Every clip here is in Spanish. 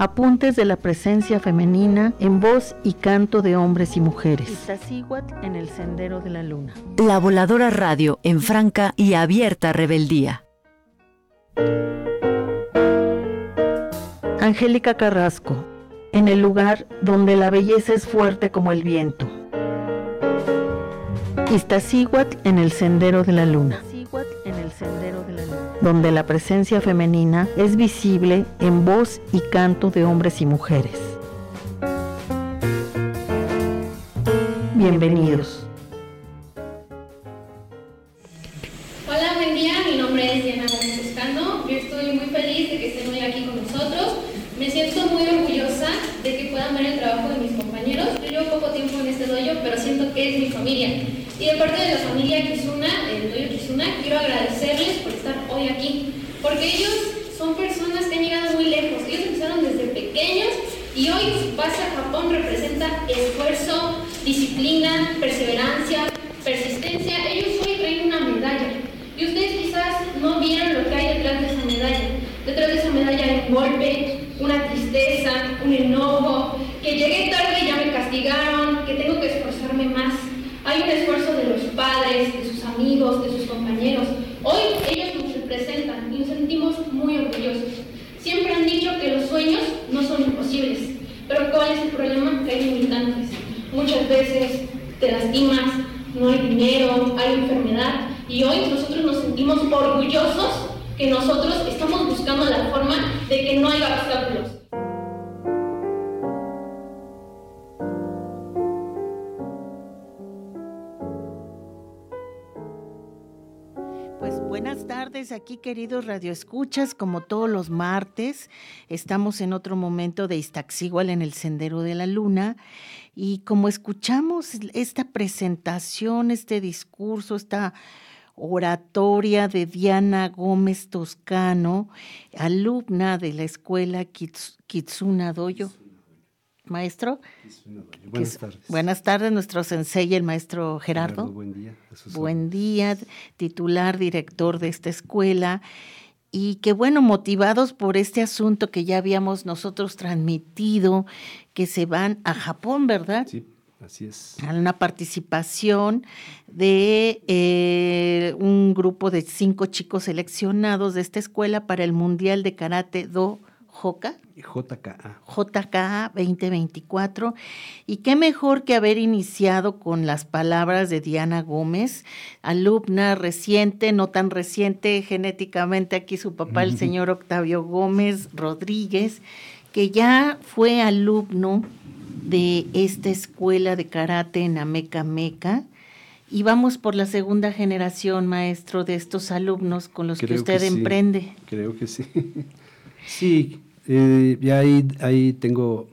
Apuntes de la presencia femenina en voz y canto de hombres y mujeres. Iztaccíhuatl en el sendero de la luna. La Voladora Radio en franca y abierta rebeldía. Angélica Carrasco, en el lugar donde la belleza es fuerte como el viento. Iztaccíhuatl en el sendero de la luna. Donde la presencia femenina es visible en voz y canto de hombres y mujeres. Bienvenidos. Hola, buen día. Mi nombre es Diana Gómez. Yo estoy muy feliz de que estén hoy aquí con nosotros. Me siento muy orgullosa de que puedan ver el trabajo de mis compañeros. Yo llevo poco tiempo en este dojo, pero siento que es mi familia. Y de parte de la familia Kizuna, del dojo Quiero agradecerles por estar hoy aquí. Porque ellos son personas que han llegado muy lejos. Ellos empezaron desde pequeños y hoy su pase a Japón representa esfuerzo, disciplina, perseverancia, persistencia. Ellos hoy traen una medalla. Y ustedes quizás no vieron lo que hay detrás de esa medalla. Detrás de esa medalla hay un golpe, una tristeza, un enojo, que llegué tarde y ya me castigaron, que tengo que esforzarme más. Hay un esfuerzo de los padres, de sus amigos, de sus compañeros. Aquí queridos radioescuchas, como todos los martes, estamos en otro momento de Iztaccíhuatl en el Sendero de la Luna y como escuchamos esta presentación, este discurso, esta oratoria de Diana Gómez Toscano, alumna de la escuela Kits- Kitsuna Doyo. Maestro, Buenas tardes. buenas tardes, nuestro sensei, el maestro Gerardo. Buen día. Buen día, titular, director de esta escuela. Y que bueno, motivados por este asunto que ya habíamos nosotros transmitido, que se van a Japón, ¿verdad? Sí, así es. A una participación de eh, un grupo de cinco chicos seleccionados de esta escuela para el Mundial de Karate Do JKA. JKA 2024. Y qué mejor que haber iniciado con las palabras de Diana Gómez, alumna reciente, no tan reciente genéticamente, aquí su papá, el señor Octavio Gómez Rodríguez, que ya fue alumno de esta escuela de karate en Ameca Meca. Y vamos por la segunda generación, maestro, de estos alumnos con los que usted sí, emprende. Creo que sí. sí, eh, ya ahí, ahí tengo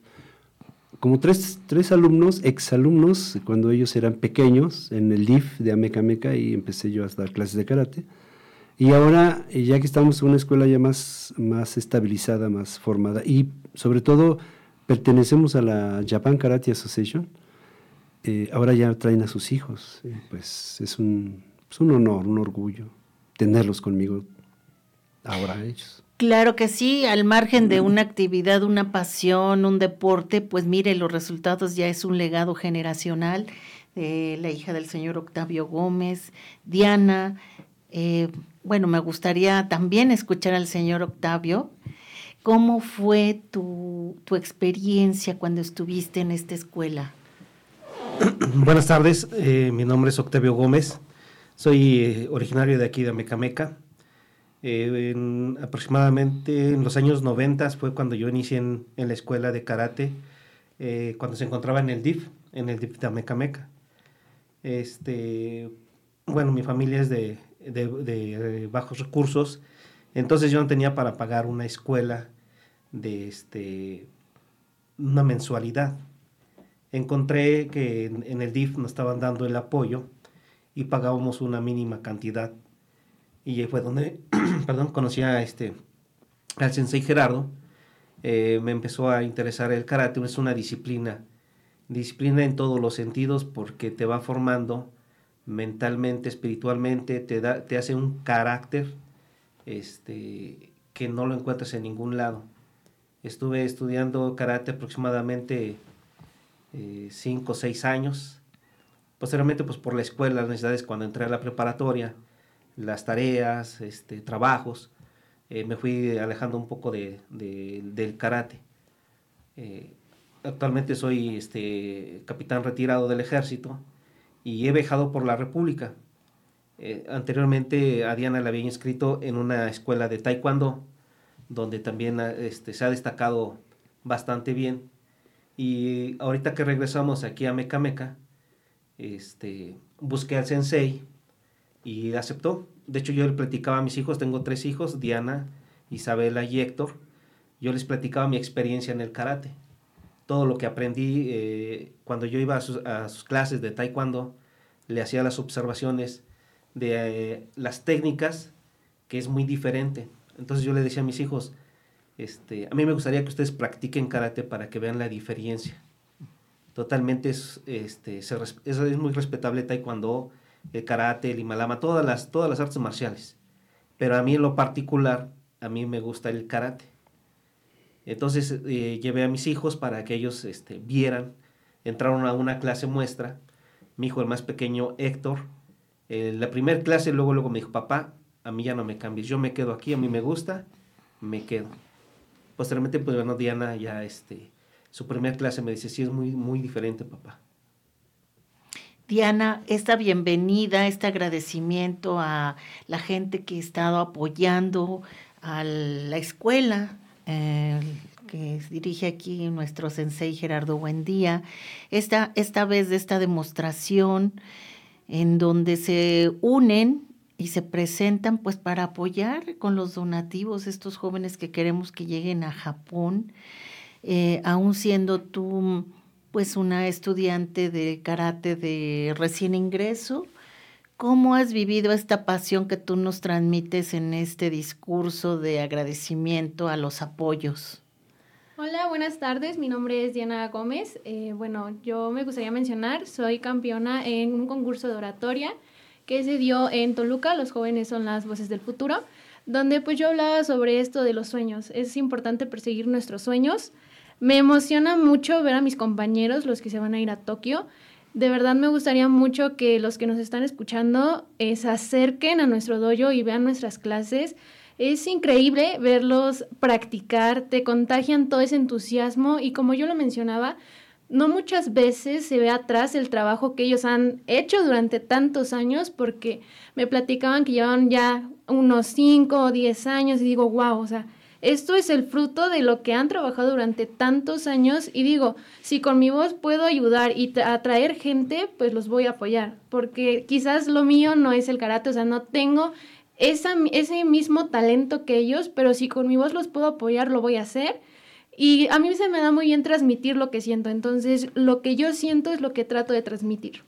como tres, tres alumnos, exalumnos, cuando ellos eran pequeños, en el DIF de Ameca Meca, y empecé yo a dar clases de karate. Y ahora, eh, ya que estamos en una escuela ya más, más estabilizada, más formada, y sobre todo pertenecemos a la Japan Karate Association, eh, ahora ya traen a sus hijos. eh, pues es un, es un honor, un orgullo tenerlos conmigo ahora ellos. Claro que sí, al margen de una actividad, una pasión, un deporte, pues mire, los resultados ya es un legado generacional de la hija del señor Octavio Gómez, Diana. eh, bueno, me gustaría también escuchar al señor Octavio. ¿Cómo fue tu, tu experiencia cuando estuviste en esta escuela? Buenas tardes, eh, mi nombre es Octavio Gómez, soy eh, originario de aquí de Mecameca. Eh, en- aproximadamente en los años 90 fue cuando yo inicié en, la escuela de karate, eh, cuando se encontraba en el DIF, en el DIF de Mecameca. Este, bueno, mi familia es de, de- bajos recursos, entonces yo no tenía para pagar una escuela de este una mensualidad. Encontré que en el DIF nos estaban dando el apoyo y pagábamos una mínima cantidad. Y fue donde, perdón, conocí a este, al sensei Gerardo. Eh, me empezó a interesar el karate, es una disciplina, disciplina en todos los sentidos porque te va formando mentalmente, espiritualmente, te, da, te hace un carácter este, que no lo encuentras en ningún lado. Estuve estudiando karate aproximadamente 5 o 6 años. Posteriormente, pues por la escuela, las necesidades cuando entré a la preparatoria, las tareas, este, trabajos, eh, me fui alejando un poco de, de, del karate. Eh, actualmente soy este, capitán retirado del ejército y he viajado por la República. Eh, anteriormente a Diana la había inscrito en una escuela de taekwondo, donde también este, se ha destacado bastante bien. Y ahorita que regresamos aquí a Meca Meca, este, busqué al sensei y aceptó. De hecho, yo le platicaba a mis hijos, tengo tres hijos, Diana, Isabela y Héctor. Yo les platicaba mi experiencia en el karate. Todo lo que aprendí eh, cuando yo iba a sus, clases de taekwondo, le hacía las observaciones de eh, las técnicas, que es muy diferente. Entonces yo le decía a mis hijos, este, a mí me gustaría que ustedes practiquen karate para que vean la diferencia. Totalmente es, este, eso es muy respetable taekwondo, el karate, el himalama, todas las, todas las artes marciales. Pero a mí en lo particular, a mí me gusta el karate. Entonces eh, llevé a mis hijos para que ellos este, vieran, entraron a una clase muestra. Mi hijo, el más pequeño, Héctor, eh, la primera clase, luego, luego me dijo, papá, a mí ya no me cambies, yo me quedo aquí, a mí me gusta, me quedo. Posteriormente, pues bueno, Diana ya, este, su primera clase me dice, sí, es muy, muy diferente, papá. Diana, esta bienvenida, este agradecimiento a la gente que ha estado apoyando a la escuela, que dirige aquí nuestro sensei Gerardo Buendía, esta, esta vez de esta demostración en donde se unen y se presentan pues para apoyar con los donativos estos jóvenes que queremos que lleguen a Japón, eh, aún siendo tú pues una estudiante de karate de recién ingreso. ¿Cómo has vivido esta pasión que tú nos transmites en este discurso de agradecimiento a los apoyos? Hola, buenas tardes. Mi nombre es Diana Gómez. Eh, bueno, yo me gustaría mencionar, soy campeona en un concurso de oratoria que se dio en Toluca, Los jóvenes son las voces del futuro, donde pues yo hablaba sobre esto de los sueños. Es importante perseguir nuestros sueños. Me emociona mucho ver a mis compañeros, los que se van a ir a Tokio. De verdad me gustaría mucho que los que nos están escuchando eh, se acerquen a nuestro dojo y vean nuestras clases. Es increíble verlos practicar, te contagian todo ese entusiasmo y como yo lo mencionaba, no muchas veces se ve atrás el trabajo que ellos han hecho durante tantos años porque me platicaban que llevan ya unos 5 o 10 años y digo, wow, o sea, esto es el fruto de lo que han trabajado durante tantos años y digo, si con mi voz puedo ayudar y atraer gente, pues los voy a apoyar, porque quizás lo mío no es el karate, o sea, no tengo esa, ese mismo talento que ellos, pero si con mi voz los puedo apoyar, lo voy a hacer. Y a mí se me da muy bien transmitir lo que siento, entonces lo que yo siento es lo que trato de transmitir.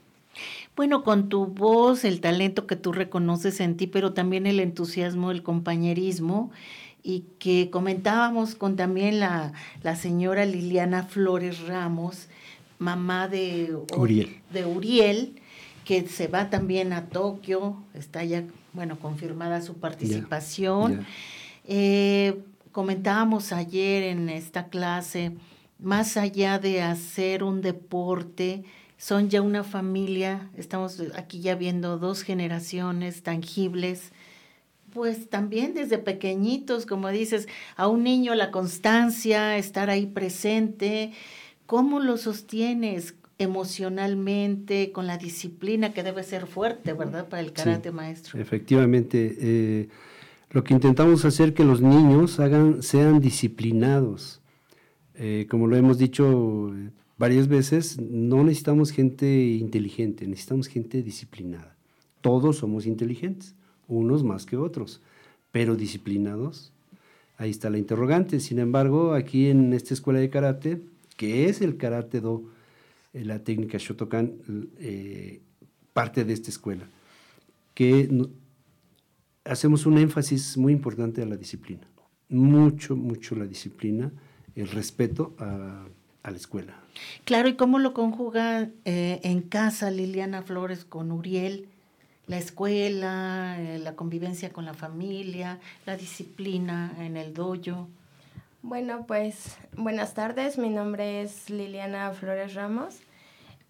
Bueno, con tu voz, el talento que tú reconoces en ti, pero también el entusiasmo, el compañerismo, y que comentábamos con también la, la señora Liliana Flores Ramos, mamá de Uriel. de Uriel, que se va también a Tokio, está ya, bueno, confirmada su participación. Ya. Eh, comentábamos ayer en esta clase, más allá de hacer un deporte, son ya una familia, estamos aquí ya viendo dos generaciones tangibles, pues también desde pequeñitos, como dices, a un niño la constancia, estar ahí presente, ¿cómo lo sostienes emocionalmente, con la disciplina que debe ser fuerte, ¿verdad? Para el karate Sí, maestro. Efectivamente, eh, lo que intentamos hacer que los niños hagan, sean disciplinados. Eh, como lo hemos dicho eh, varias veces, no necesitamos gente inteligente, necesitamos gente disciplinada. Todos somos inteligentes, unos más que otros, pero disciplinados. Ahí está la interrogante. Sin embargo, aquí en esta escuela de karate que es el karate do, eh, la técnica Shotokan, eh, parte de esta escuela, que hacemos un énfasis muy importante a la disciplina, mucho, mucho la disciplina, el respeto a, a la escuela. Claro, ¿y cómo lo conjuga eh, en casa Liliana Flores con Uriel? La escuela, eh, la convivencia con la familia, la disciplina en el dojo. Bueno, pues buenas tardes, mi nombre es Liliana Flores Ramos.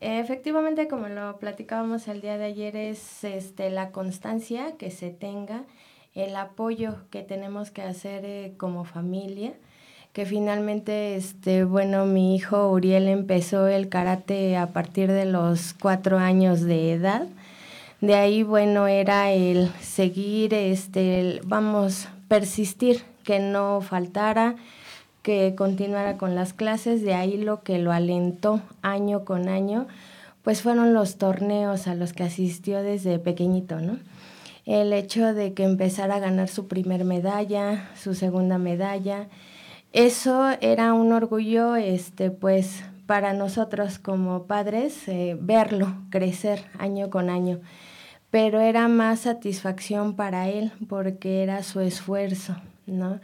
Efectivamente, como lo platicábamos el día de ayer, es este, la constancia que se tenga, el apoyo que tenemos que hacer eh, como familia, que finalmente, este, bueno, mi hijo Uriel empezó el karate a partir de los cuatro años de edad. De ahí, bueno, era el seguir, este, el- vamos, persistir, que no faltara, que continuara con las clases, de ahí lo que lo alentó año con año, pues fueron los torneos a los que asistió desde pequeñito, ¿no? El hecho de que empezara a ganar su primer medalla, su segunda medalla, eso era un orgullo, este, pues, para nosotros como padres, eh, verlo crecer año con año. Pero era más satisfacción para él porque era su esfuerzo, ¿no?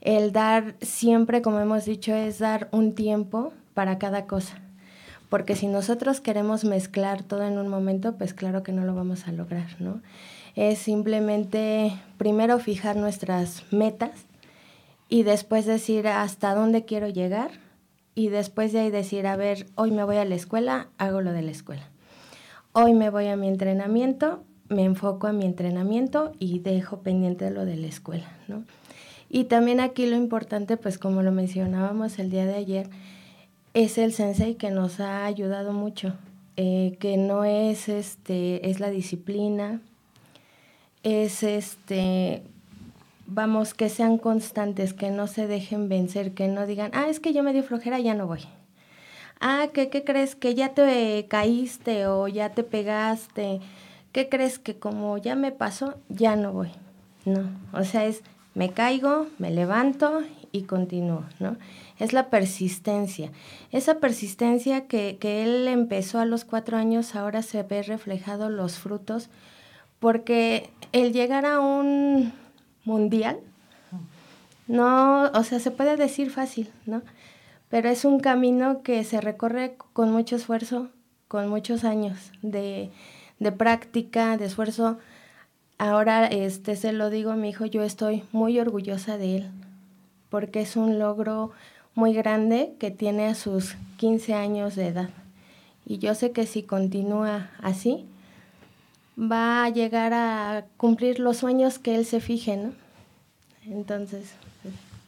El dar siempre, como hemos dicho, es dar un tiempo para cada cosa. Porque si nosotros queremos mezclar todo en un momento, pues claro que no lo vamos a lograr, ¿no? Es simplemente primero fijar nuestras metas y después decir hasta dónde quiero llegar y después de ahí decir, a ver, hoy me voy a la escuela, hago lo de la escuela. Hoy me voy a mi entrenamiento, me enfoco a mi entrenamiento y dejo pendiente lo de la escuela, ¿no? Y también aquí lo importante, pues como lo mencionábamos el día de ayer, es el sensei que nos ha ayudado mucho, eh, que no es este, es la disciplina, es este, vamos, que sean constantes, que no se dejen vencer, que no digan, ah, es que yo me dio flojera, ya no voy. Ah, ¿qué, qué crees? Que ya te caíste o ya te pegaste. ¿Qué crees? Que como ya me pasó, ya no voy. No, o sea, es me caigo, me levanto y continúo, ¿no? Es la persistencia. Esa persistencia que, que él empezó a los cuatro años, ahora se ve reflejado los frutos, porque el llegar a un mundial, no, o sea, se puede decir fácil, ¿no? Pero es un camino que se recorre con mucho esfuerzo, con muchos años de, de práctica, de esfuerzo. Ahora este se lo digo a mi hijo, yo estoy muy orgullosa de él, porque es un logro muy grande que tiene a sus 15 años de edad. Y yo sé que si continúa así, va a llegar a cumplir los sueños que él se fije, ¿no? Entonces,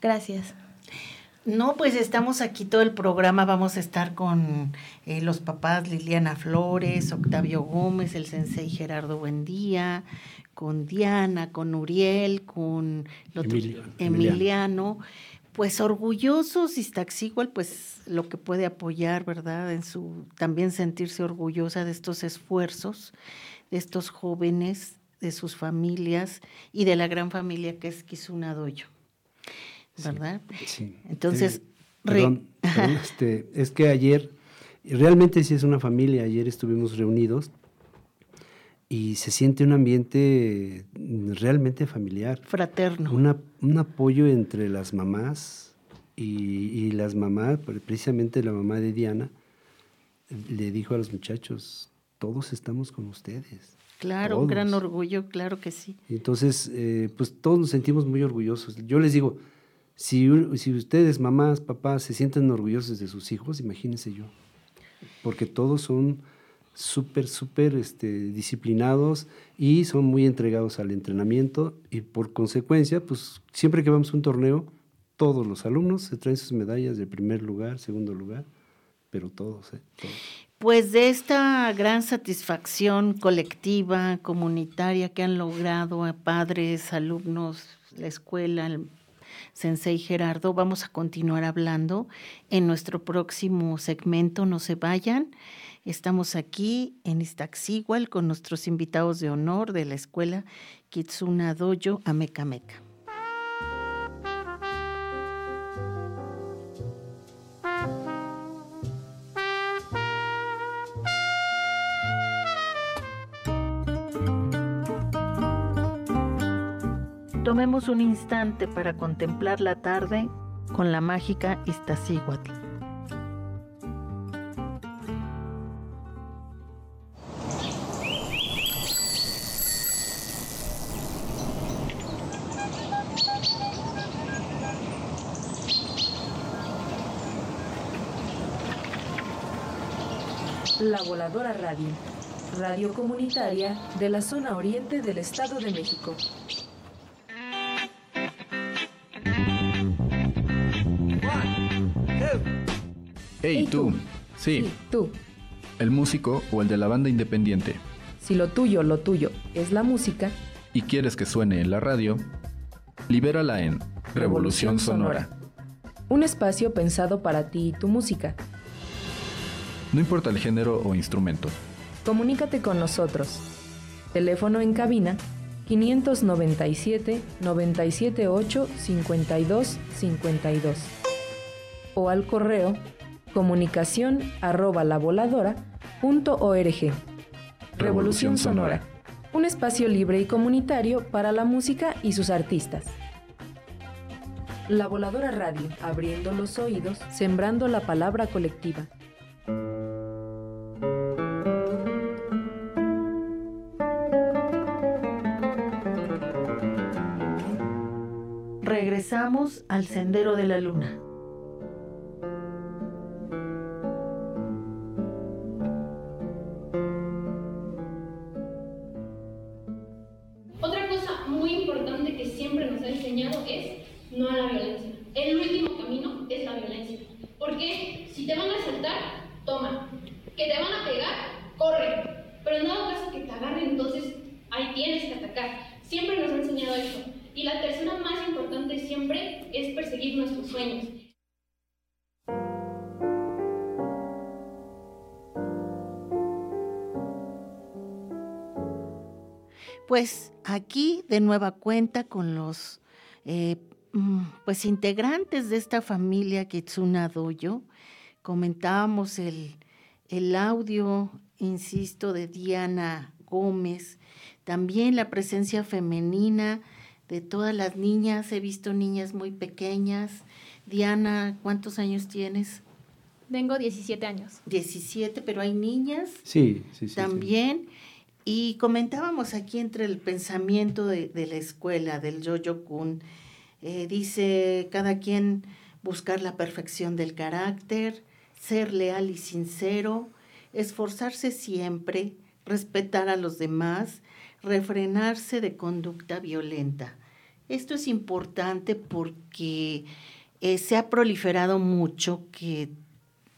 gracias. No, pues estamos aquí todo el programa, vamos a estar con eh, los papás Liliana Flores, Octavio Gómez, el sensei Gerardo Buendía, con Diana, con Uriel, con Emilio- Emiliano. Pues orgullosos, Iztaccíhuatl, pues lo que puede apoyar, ¿verdad? En su, también sentirse orgullosa de estos esfuerzos, de estos jóvenes, de sus familias y de la gran familia que es Kizuna Doyo, ¿verdad? Sí. Entonces, Eh, re- perdón, este, es que ayer, realmente sí es una familia, ayer estuvimos reunidos y se siente un ambiente realmente familiar. fraterno. Una- un apoyo entre las mamás y, y las mamás, pre- precisamente la mamá de Diana, le dijo a los muchachos, todos estamos con ustedes. Claro, un gran todos". orgullo, claro que sí. Entonces, eh, pues todos nos sentimos muy orgullosos. Yo les digo, si, si ustedes, mamás, papás, se sienten orgullosos de sus hijos, imagínense yo. Porque todos son súper, súper este, disciplinados y son muy entregados al entrenamiento y por consecuencia, pues siempre que vamos a un torneo, todos los alumnos se traen sus medallas de primer lugar, segundo lugar, pero todos, ¿eh? Pues de esta gran satisfacción colectiva, comunitaria que han logrado a padres, alumnos, la escuela, el Sensei Gerardo, vamos a continuar hablando en nuestro próximo segmento. No se vayan. Estamos aquí en Iztaccíhuatl con nuestros invitados de honor de la escuela Kitsuna Dojo Amecameca. Tomemos un instante para contemplar la tarde con la mágica Iztaccíhuatl. La Voladora Radio, radio comunitaria de la zona oriente del Estado de México. Hey tú, sí, tú. el músico o el de la banda independiente, Si lo tuyo, lo tuyo es la música, y quieres que suene en la radio, libérala en Revolución Sonora. un espacio pensado para ti y tu música. No importa el género o instrumento. Comunícate con nosotros. Teléfono en cabina 597 978 52 52 o al correo comunicación arroba lavoladora.org. Revolución Sonora, un espacio libre y comunitario para la música y sus artistas. La Voladora Radio, abriendo los oídos, sembrando la palabra colectiva. Regresamos al Sendero de la Luna. Nueva cuenta con los eh, mm, pues integrantes de esta familia Kitsuna Doyo. Comentábamos el, el audio, insisto, de Diana Gómez, también la presencia femenina de todas las niñas. He visto niñas muy pequeñas. Diana, ¿cuántos años tienes? Tengo 17 años. 17, pero hay niñas Sí, sí, sí. sí. Y comentábamos aquí entre el pensamiento de, la escuela, del Yo-Yo Kun, eh, dice cada quien buscar la perfección del carácter, ser leal y sincero, esforzarse siempre, respetar a los demás, refrenarse de conducta violenta. Esto es importante porque eh, se ha proliferado mucho que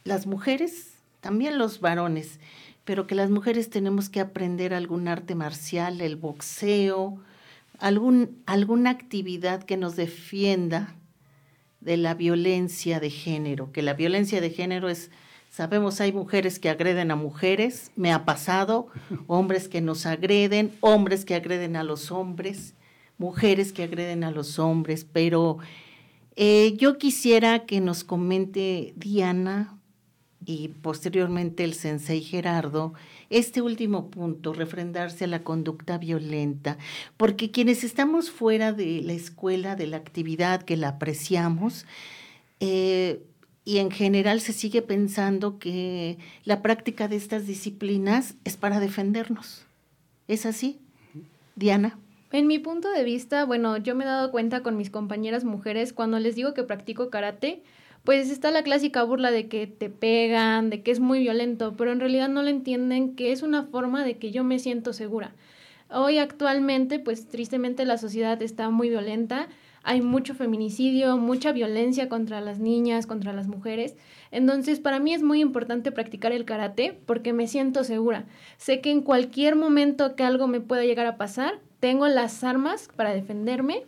las mujeres, también los varones, pero que las mujeres tenemos que aprender algún arte marcial, el boxeo, algún, alguna actividad que nos defienda de la violencia de género, que la violencia de género es, sabemos, hay mujeres que agreden a mujeres, me ha pasado, hombres que nos agreden, hombres que agreden a los hombres, mujeres que agreden a los hombres, pero eh, yo quisiera que nos comente Diana y posteriormente el sensei Gerardo, este último punto, refrendarse a la conducta violenta, porque quienes estamos fuera de la escuela, de la actividad, que la apreciamos, eh, y en general se sigue pensando que la práctica de estas disciplinas es para defendernos. ¿Es así? Diana. En mi punto de vista, bueno, yo me he dado cuenta con mis compañeras mujeres cuando les digo que practico karate, pues está la clásica burla de que te pegan, de que es muy violento, pero en realidad no lo entienden que es una forma de que yo me siento segura. Hoy actualmente, pues tristemente la sociedad está muy violenta, hay mucho feminicidio, mucha violencia contra las niñas, contra las mujeres. Entonces, para mí es muy importante practicar el karate porque me siento segura. Sé que en cualquier momento que algo me pueda llegar a pasar, tengo las armas para defenderme.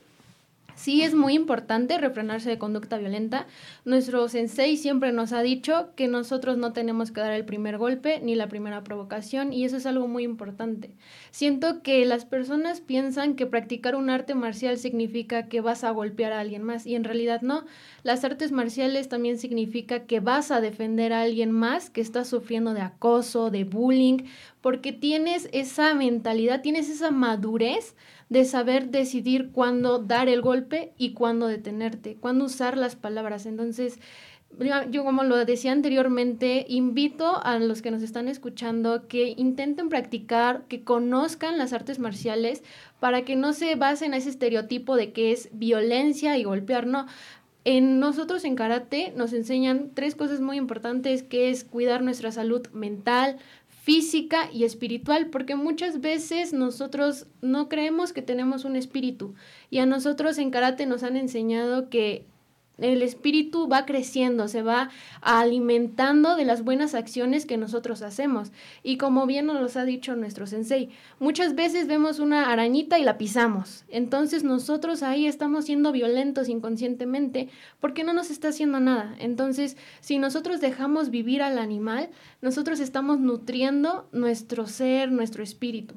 Sí es muy importante refrenarse de conducta violenta. Nuestro sensei siempre nos ha dicho que nosotros no tenemos que dar el primer golpe ni la primera provocación y eso es algo muy importante. Siento que las personas piensan que practicar un arte marcial significa que vas a golpear a alguien más y en realidad no. Las artes marciales también significa que vas a defender a alguien más que está sufriendo de acoso, de bullying, porque tienes esa mentalidad, tienes esa madurez de saber decidir cuándo dar el golpe y cuándo detenerte, cuándo usar las palabras. Entonces, yo como lo decía anteriormente, invito a los que nos están escuchando que intenten practicar, que conozcan las artes marciales para que no se basen a ese estereotipo de que es violencia y golpear, no. En nosotros en karate nos enseñan tres cosas muy importantes, que es cuidar nuestra salud mental, física y espiritual, porque muchas veces nosotros no creemos que tenemos un espíritu. Y a nosotros en karate nos han enseñado que el espíritu va creciendo, se va alimentando de las buenas acciones que nosotros hacemos. Y como bien nos ha dicho nuestro sensei, muchas veces vemos una arañita y la pisamos. Entonces nosotros ahí estamos siendo violentos inconscientemente porque no nos está haciendo nada. Entonces, si nosotros dejamos vivir al animal, nosotros estamos nutriendo nuestro ser, nuestro espíritu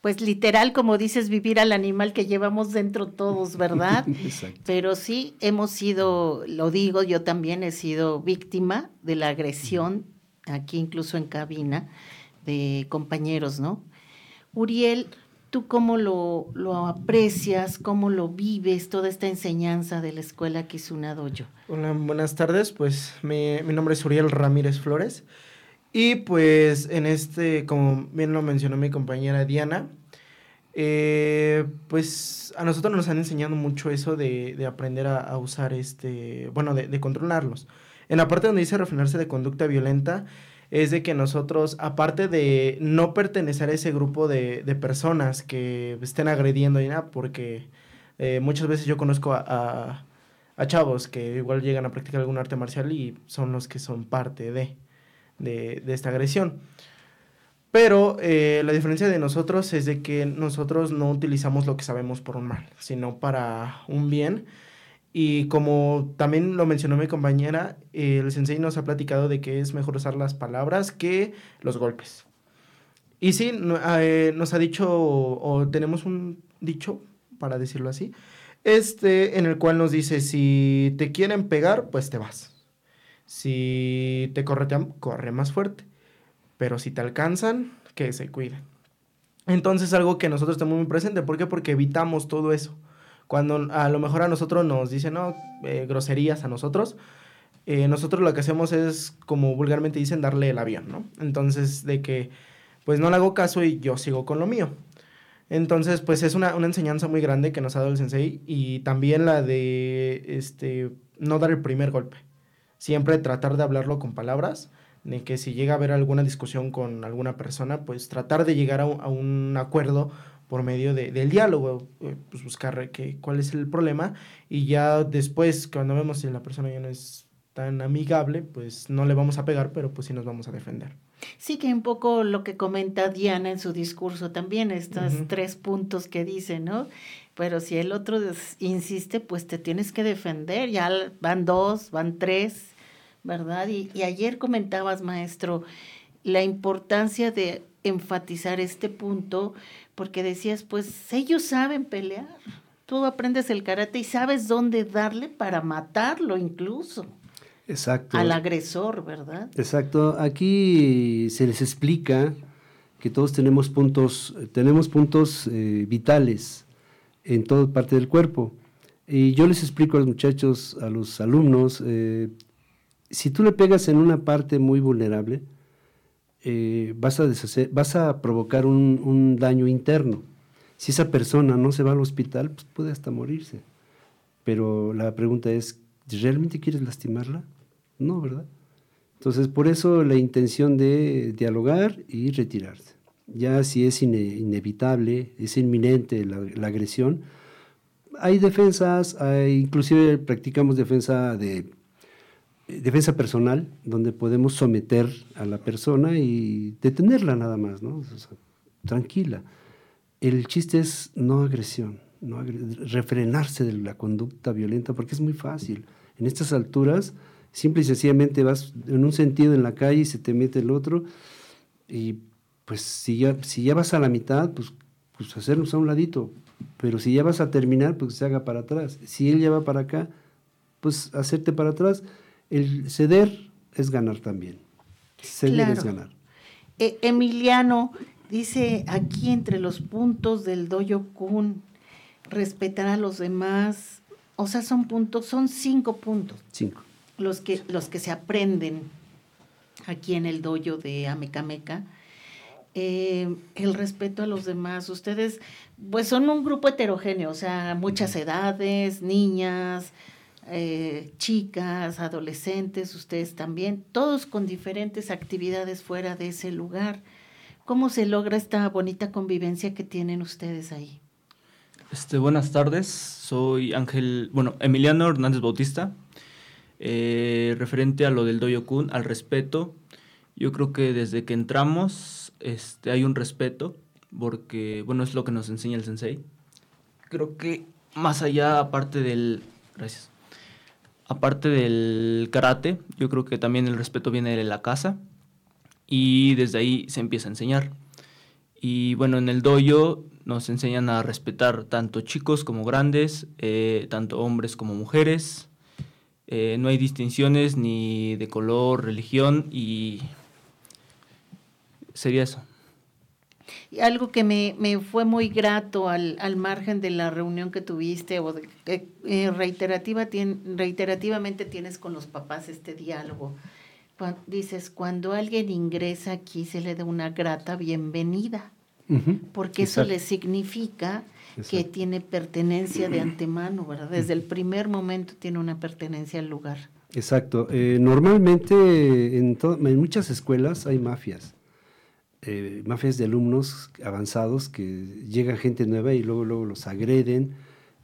pues literal, como dices, vivir al animal que llevamos dentro todos, ¿verdad? Exacto. Pero sí hemos sido, lo digo, yo también he sido víctima de la agresión, aquí incluso en cabina, de compañeros, ¿no? Uriel, ¿tú cómo lo, lo aprecias, cómo lo vives, toda esta enseñanza de la escuela Kizuna Dojo? Hola, buenas tardes, pues mi, mi nombre es Uriel Ramírez Flores. Y pues en este, como bien lo mencionó mi compañera Diana, eh, pues a nosotros nos han enseñado mucho eso de, de aprender a, usar este, bueno, de, de, controlarlos. En la parte donde dice refrenarse de conducta violenta, es de que nosotros, aparte de no pertenecer a ese grupo de, de personas que estén agrediendo y nada, porque eh, muchas veces yo conozco a, a, a, chavos que igual llegan a practicar algún arte marcial y son los que son parte de de, esta agresión. Pero eh, la diferencia de nosotros es de que nosotros no utilizamos lo que sabemos por un mal, sino para un bien. Y como también lo mencionó mi compañera, el sensei nos ha platicado de que es mejor usar las palabras que los golpes. Y sí, eh, nos ha dicho, o tenemos un dicho, para decirlo así, este, en el cual nos dice, si te quieren pegar, pues te vas. Si te corretean, corre más fuerte. Pero si te alcanzan, que se cuiden. Entonces, algo que nosotros tenemos muy presente. ¿Por qué? Porque evitamos todo eso. Cuando a lo mejor a nosotros nos dicen, no, eh, groserías a nosotros, eh, nosotros lo que hacemos es, como vulgarmente dicen, darle el avión, ¿no? Entonces, de que, pues no le hago caso y yo sigo con lo mío. Entonces, pues es una, una enseñanza muy grande que nos ha dado el sensei y también la de, este, no dar el primer golpe siempre tratar de hablarlo con palabras, de que si llega a haber alguna discusión con alguna persona, pues tratar de llegar a un, acuerdo por medio de, del diálogo, eh, pues buscar que, cuál es el problema y ya después, cuando vemos si la persona ya no es tan amigable, pues no le vamos a pegar, pero pues sí nos vamos a defender. Sí, que un poco lo que comenta Diana en su discurso también, estos tres puntos que dice, ¿no? Pero si el otro insiste, pues te tienes que defender, ya van dos, van tres, ¿verdad? Y, ayer comentabas, maestro, la importancia de enfatizar este punto, porque decías, pues ellos saben pelear. Tú aprendes el karate y sabes dónde darle para matarlo incluso. Exacto. Al agresor, ¿verdad? Exacto. Aquí se les explica que todos tenemos puntos, tenemos puntos eh, vitales en toda parte del cuerpo. Y yo les explico a los muchachos, a los alumnos, eh, si tú le pegas en una parte muy vulnerable, eh, vas, a deshacer, vas a provocar un, daño interno. Si esa persona no se va al hospital, pues puede hasta morirse. Pero la pregunta es, ¿realmente quieres lastimarla? No, ¿verdad? Entonces, por eso la intención de dialogar y retirarse. Ya si es inevitable, es inminente la, la agresión, hay defensas, hay, inclusive practicamos defensa de defensa personal, donde podemos someter a la persona y detenerla nada más, ¿no? tranquila. El chiste es no agresión, no refrenarse de la conducta violenta, porque es muy fácil. En estas alturas, simple y sencillamente vas en un sentido en la calle y se te mete el otro, y pues si ya, si ya vas a la mitad, pues, pues hacernos a un ladito, pero si ya vas a terminar, pues se haga para atrás. Si él ya va para acá, pues hacerte para atrás el ceder es ganar también. Ceder es ganar. E, Emiliano, Dice aquí entre los puntos del doyo kun, respetar a los demás. O sea, son puntos, son cinco puntos. Cinco. Los que, los que se aprenden aquí en el doyo de Amecameca. Eh, el respeto a los demás. Ustedes, pues son un grupo heterogéneo, o sea, muchas edades, niñas, eh, chicas, adolescentes, ustedes también, todos con diferentes actividades fuera de ese lugar. ¿Cómo se logra esta bonita convivencia que tienen ustedes ahí? Este, buenas tardes, soy Ángel, bueno, Emiliano Hernández Bautista. Eh, referente a lo del Doyo Kun, al respeto, yo creo que desde que entramos este, hay un respeto, porque, bueno, es lo que nos enseña el sensei. Creo que más allá, aparte del... Gracias. Aparte del karate, yo creo que también el respeto viene de la casa y desde ahí se empieza a enseñar. Y bueno, en el dojo nos enseñan a respetar tanto chicos como grandes, eh, tanto hombres como mujeres. Eh, no hay distinciones ni de color, religión y sería eso. Y algo que me, fue muy grato al, margen de la reunión que tuviste o de, eh, reiterativa, reiterativamente tienes con los papás este diálogo. dices, cuando alguien ingresa aquí se le da una grata bienvenida, porque eso le significa que tiene pertenencia de antemano, ¿verdad? Desde el primer momento tiene una pertenencia al lugar. Exacto. Eh, normalmente en, en muchas escuelas hay mafias eh, mafias de alumnos avanzados que llega gente nueva y luego, luego los agreden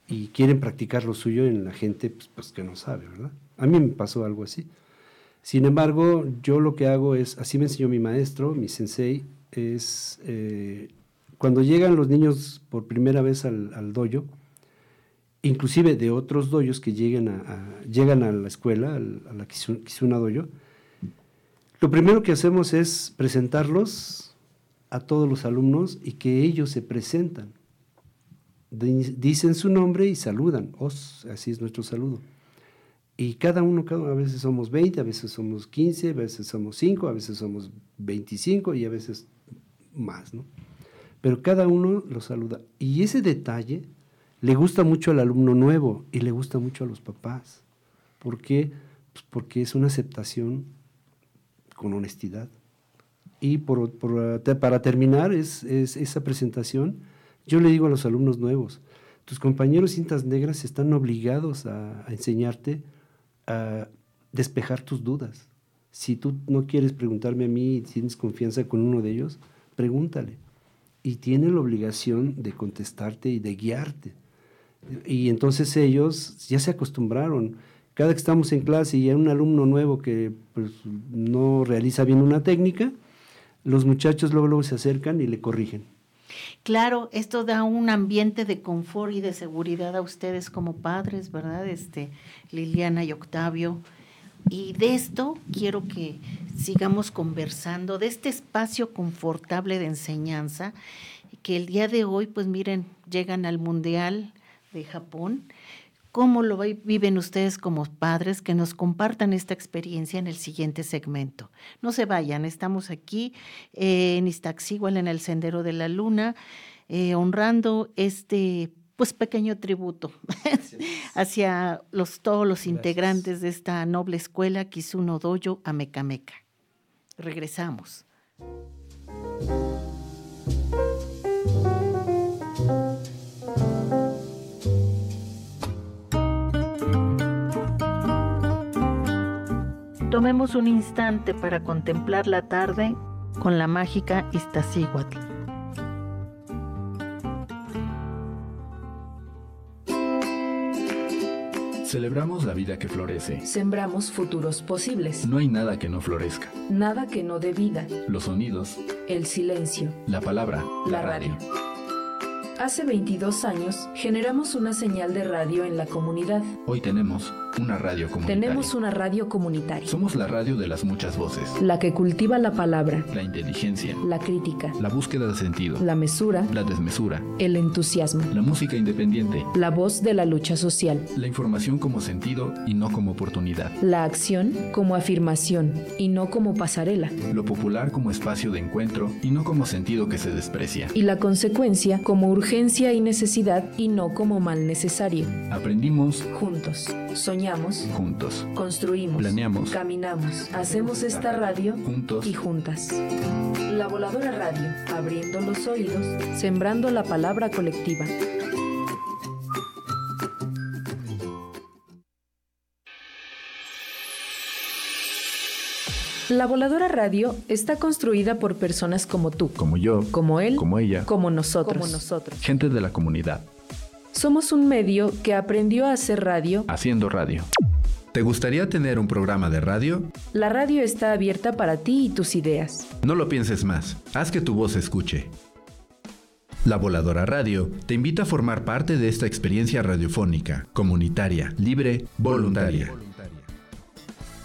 y quieren practicar lo suyo en la gente pues, pues, que no sabe, ¿verdad? A mí me pasó algo así. Sin embargo, yo lo que hago es, así me enseñó mi maestro, mi sensei, es eh, cuando llegan los niños por primera vez al, al dojo, inclusive de otros doyos que lleguen a, llegan a la escuela, a la Kizuna Dojo, lo primero que hacemos es presentarlos a todos los alumnos y que ellos se presentan. Dicen su nombre y saludan. Os, así es nuestro saludo. Y cada uno, cada a veces somos 20, a veces somos 15, a veces somos 5, a veces somos 25 y a veces más, ¿no? Pero cada uno lo saluda. Y ese detalle le gusta mucho al alumno nuevo y le gusta mucho a los papás. ¿Por qué? Pues porque es una aceptación con honestidad. Y por, para terminar es, esa presentación, yo le digo a los alumnos nuevos, tus compañeros cintas negras están obligados a, enseñarte a despejar tus dudas. Si tú no quieres preguntarme a mí y tienes confianza con uno de ellos, pregúntale. Y tiene la obligación de contestarte y de guiarte. Y entonces ellos ya se acostumbraron. Cada que estamos en clase y hay un alumno nuevo que pues, no realiza bien una técnica, los muchachos luego, luego se acercan y le corrigen. Claro, esto da un ambiente de confort y de seguridad a ustedes como padres, ¿verdad? Este, Liliana y Octavio. Y de esto quiero que sigamos conversando, de este espacio confortable de enseñanza, que el día de hoy, pues miren, llegan al Mundial de Japón cómo lo viven ustedes como padres, que nos compartan esta experiencia en el siguiente segmento. No se vayan, estamos aquí eh, en Iztaccíhuatl, en el Sendero de la Luna, eh, honrando este pues pequeño tributo hacia los, todos los integrantes de esta noble escuela Kisuno Doyo Amecameca. Regresamos. Tomemos un instante para contemplar la tarde con la mágica Iztaccíhuatl. Celebramos la vida que florece. Sembramos futuros posibles. No hay nada que no florezca. Nada que no dé vida. Los sonidos. El silencio. La palabra. La, radio. Hace 22 años generamos una señal de radio en la comunidad. Hoy tenemos una radio comunitaria. Tenemos una radio comunitaria. Somos la radio de las muchas voces. La que cultiva la palabra, La inteligencia, la crítica, la búsqueda de sentido, la mesura, la desmesura, el entusiasmo, la música independiente, la voz de la lucha social, la información como sentido y no como oportunidad, la acción como afirmación y no como pasarela, lo popular como espacio de encuentro y no como sentido que se desprecia. y la consecuencia como urgencia y necesidad y no como mal necesario. Aprendimos Juntos, soñamos, juntos, construimos, Planeamos. caminamos, hacemos esta radio juntos. y juntas. La Voladora Radio, abriendo los oídos, sembrando la palabra colectiva. La Voladora Radio está construida por personas como tú, Como yo, como él, como ella, como nosotros. Como nosotros. gente de la comunidad, Somos un medio que aprendió a hacer radio. haciendo radio. ¿Te gustaría tener un programa de radio? La radio está abierta para ti y tus ideas. No lo pienses más, haz que tu voz se escuche. La Voladora Radio te invita a formar parte de esta experiencia radiofónica, comunitaria, libre, voluntaria.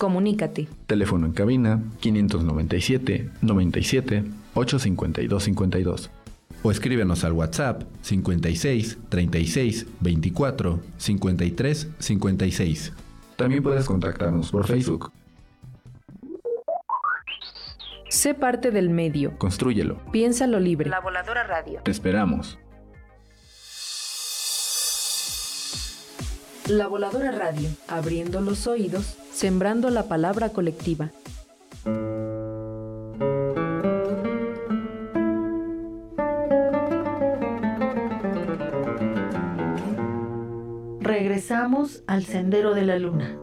Comunícate. Teléfono en cabina 597 97 852 52. O escríbenos al WhatsApp 56 36 24 53 56. También puedes contactarnos por Facebook. Sé parte del medio. Constrúyelo. Piénsalo libre. La Voladora Radio. Te esperamos. La Voladora Radio, abriendo los oídos, sembrando la palabra colectiva. Regresamos al sendero de la luna.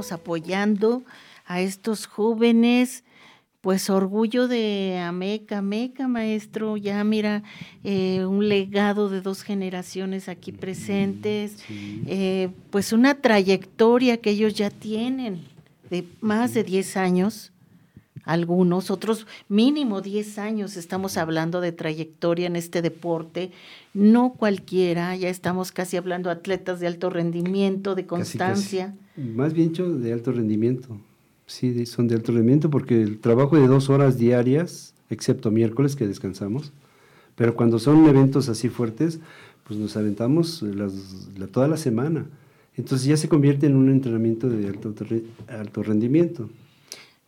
Estamos apoyando a estos jóvenes, pues orgullo de Ameca, Ameca, maestro, ya mira, eh, un legado de dos generaciones aquí presentes, eh, pues una trayectoria que ellos ya tienen de más de 10 años, algunos, otros mínimo 10 años estamos hablando de trayectoria en este deporte, no cualquiera, ya estamos casi hablando de atletas de alto rendimiento, de constancia. casi. Más bien hecho de alto rendimiento. Sí, son de alto rendimiento porque el trabajo de dos horas diarias, excepto miércoles que descansamos, pero cuando son eventos así fuertes, pues nos aventamos las- la- toda la semana. Entonces ya se convierte en un entrenamiento de alto, alto rendimiento.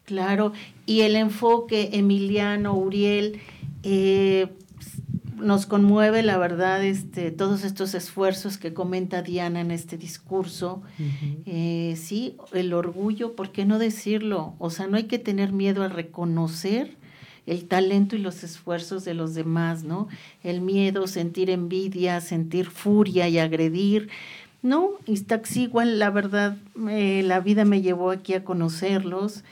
Claro, y el enfoque, Emiliano, Uriel, eh, nos conmueve, la verdad, este, todos estos esfuerzos que comenta Diana en este discurso. Eh, sí, el orgullo, ¿por qué no decirlo? O sea, no hay que tener miedo a reconocer el talento y los esfuerzos de los demás, ¿no? El miedo, sentir envidia, sentir furia y agredir. No, igual la verdad, eh, la vida me llevó aquí a conocerlos,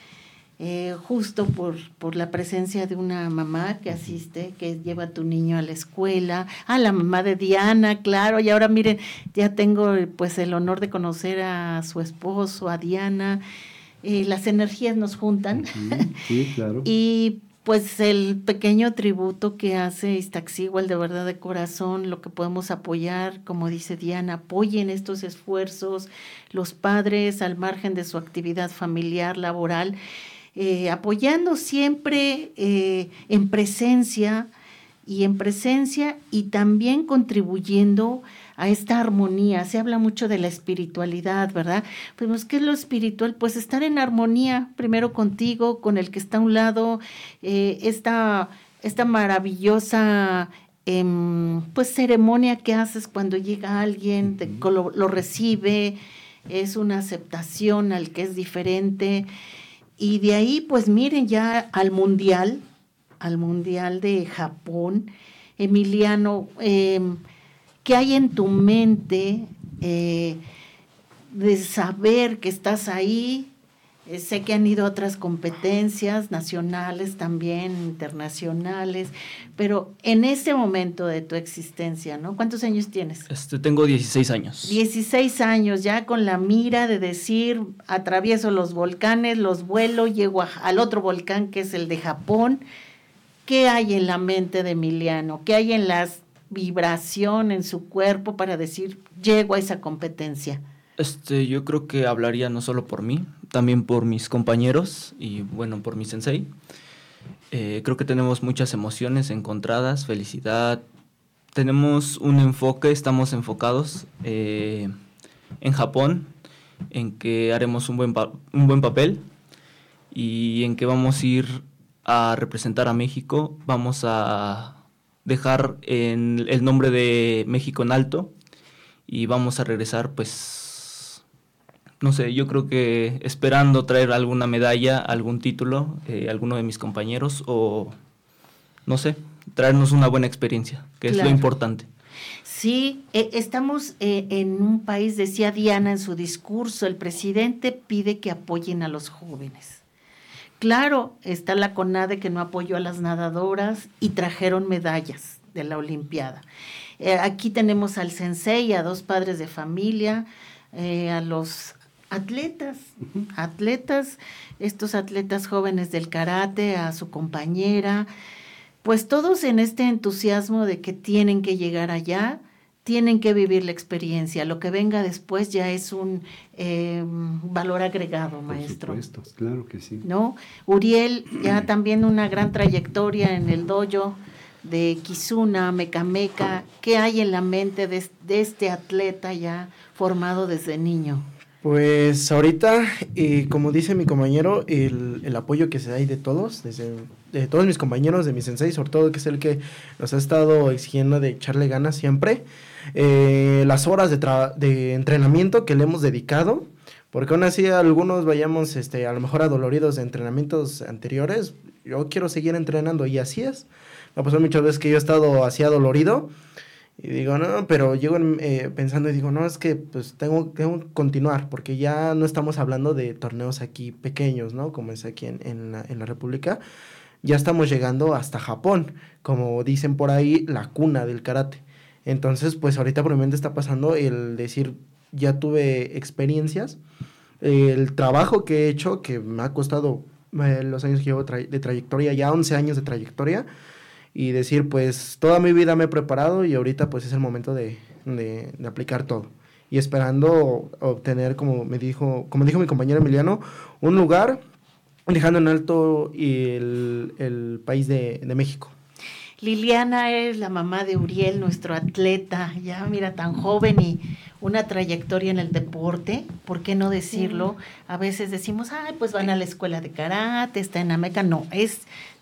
eh, justo por, por la presencia de una mamá que asiste, que lleva a tu niño a la escuela, a la mamá de Diana, claro, y ahora miren, ya tengo pues el honor de conocer a su esposo, a Diana, eh, las energías nos juntan. Sí, claro. Y pues el pequeño tributo que hace Iztaccíhuatl de verdad de corazón, lo que podemos apoyar, como dice Diana, apoyen estos esfuerzos, los padres al margen de su actividad familiar, laboral, eh, apoyando siempre eh, en presencia y en presencia y también contribuyendo a esta armonía. Se habla mucho de la espiritualidad, ¿verdad? Pues, ¿qué es lo espiritual? Pues estar en armonía, primero contigo, con el que está a un lado, eh, esta, esta maravillosa em, pues ceremonia que haces cuando llega alguien, lo, lo, recibe, es una aceptación al que es diferente. Y de ahí, pues miren, ya al mundial, al mundial de Japón, Emiliano, eh, ¿Qué hay en tu mente eh, de saber que estás ahí? Eh, sé que han ido otras competencias nacionales también, internacionales, pero en ese momento de tu existencia, ¿no? ¿Cuántos años tienes? Este, tengo 16 años. 16 años, ya con la mira de decir, atravieso los volcanes, los vuelo, llego al otro volcán que es el de Japón. ¿Qué hay en la mente de Emiliano? ¿Qué hay en las vibración en su cuerpo para decir, llego a esa competencia? Este, yo creo que hablaría no solo por mí, también por mis compañeros y bueno, por mi sensei. Eh, creo que tenemos muchas emociones encontradas, felicidad. Tenemos un enfoque, estamos enfocados eh, en Japón, en que haremos un buen, un buen papel y en que vamos a ir a representar a México, vamos a dejar en el nombre de México en alto y vamos a regresar pues no sé, yo creo que esperando traer alguna medalla, algún título, eh, alguno de mis compañeros o no sé, traernos una buena experiencia, que es lo importante. Sí, e, estamos eh, en un país, decía Diana en su discurso, el presidente pide que apoyen a los jóvenes. Claro, está la CONADE que no apoyó a las nadadoras y trajeron medallas de la Olimpiada. Eh, aquí tenemos al sensei, a dos padres de familia, eh, a los atletas, atletas, estos atletas jóvenes del karate, a su compañera, pues todos en este entusiasmo de que tienen que llegar allá tienen que vivir la experiencia. Lo que venga después ya es un em, valor agregado, maestro. Por supuesto, claro que sí. ¿No? Uriel, ya también una gran trayectoria en el dojo de Kizuna, Mecameca. ¿Qué hay en la mente de, este atleta ya formado desde niño? Pues ahorita, eh, como dice mi compañero, el, el, apoyo que se da de todos, desde de todos mis compañeros, de mi sensei, sobre todo que es el que nos ha estado exigiendo de echarle ganas siempre. Eh, las horas de, de entrenamiento que le hemos dedicado, porque aún así algunos vayamos este, a lo mejor adoloridos de entrenamientos anteriores, yo quiero seguir entrenando y así es. Me ha pasado muchas veces que yo he estado así adolorido y digo, no, pero llego eh, pensando y digo, no, es que pues tengo, tengo, que continuar, porque ya no estamos hablando de torneos aquí pequeños, ¿no? Como es aquí en, en, la, en la República. Ya estamos llegando hasta Japón, como dicen por ahí, la cuna del karate. Entonces, pues ahorita por mi mente está pasando el decir, ya tuve experiencias, el trabajo que he hecho, que me ha costado eh, los años que llevo de trayectoria, ya 11 años de trayectoria, y decir, pues toda mi vida me he preparado y ahorita pues es el momento de, de, aplicar todo. Y esperando obtener, como me dijo, como dijo mi compañero Emiliano, un lugar dejando en alto el, el país de, de México. Liliana es la mamá de Uriel, nuestro atleta, ya mira, tan joven y una trayectoria en el deporte, ¿por qué no decirlo? A veces decimos, ay, pues van a la escuela de karate, está en Ameca. No, es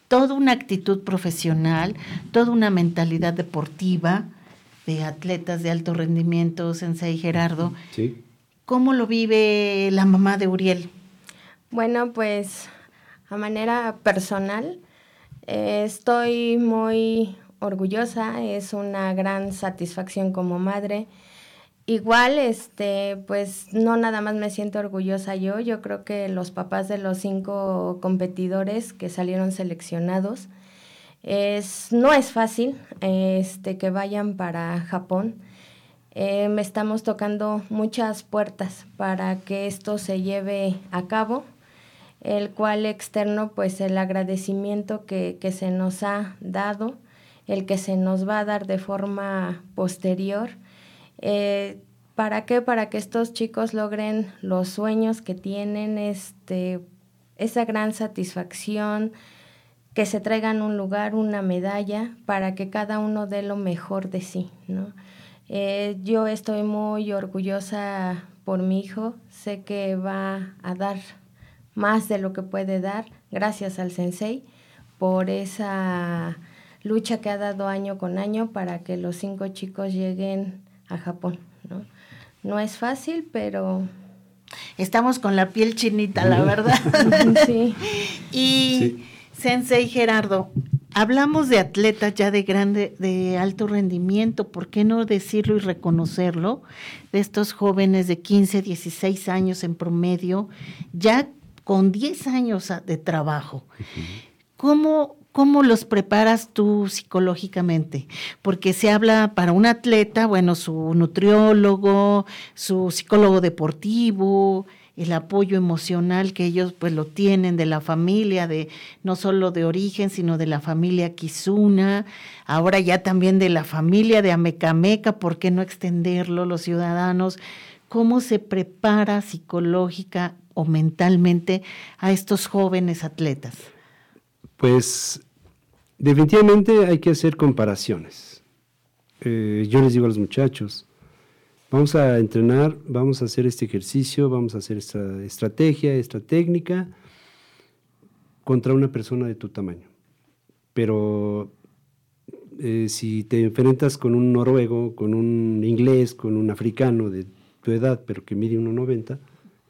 toda una actitud profesional, toda una mentalidad deportiva de atletas de alto rendimiento, Sensei Gerardo. Sí. ¿Cómo lo vive la mamá de Uriel? Bueno, pues a manera personal, eh, estoy muy orgullosa, es una gran satisfacción como madre. Igual, este, pues no nada más me siento orgullosa yo, yo creo que los papás de los cinco competidores que salieron seleccionados, es, no es fácil este, que vayan para Japón. Eh, me estamos tocando muchas puertas para que esto se lleve a cabo el cual externo pues el agradecimiento que, se nos ha dado, el que se nos va a dar de forma posterior. Eh, ¿Para qué? Para que estos chicos logren los sueños que tienen, este, esa gran satisfacción, que se traigan un lugar, una medalla, para que cada uno dé lo mejor de sí, ¿no? Eh, yo estoy muy orgullosa por mi hijo, sé que va a dar más de lo que puede dar, gracias al sensei, por esa lucha que ha dado año con año para que los cinco chicos lleguen a Japón. No, no es fácil, pero... Estamos con la piel chinita, la verdad. sí. Y Sensei Gerardo, hablamos de atletas ya de grande, de alto rendimiento, ¿por qué no decirlo y reconocerlo? De estos jóvenes de 15, 16 años en promedio, ya con 10 años de trabajo. ¿Cómo, ¿Cómo los preparas tú psicológicamente? Porque se habla para un atleta, bueno, su nutriólogo, su psicólogo deportivo, el apoyo emocional que ellos pues lo tienen de la familia, de no solo de origen, sino de la familia Kizuna, ahora ya también de la familia de Amecameca, ¿por qué no extenderlo los ciudadanos? ¿Cómo se prepara psicológica o mentalmente a estos jóvenes atletas? Pues definitivamente hay que hacer comparaciones. Eh, yo les digo a los muchachos, vamos a entrenar, vamos a hacer este ejercicio, vamos a hacer esta estrategia, esta técnica contra una persona de tu tamaño. Pero eh, si te enfrentas con un noruego, con un inglés, con un africano de tu edad, pero que mide 1,90,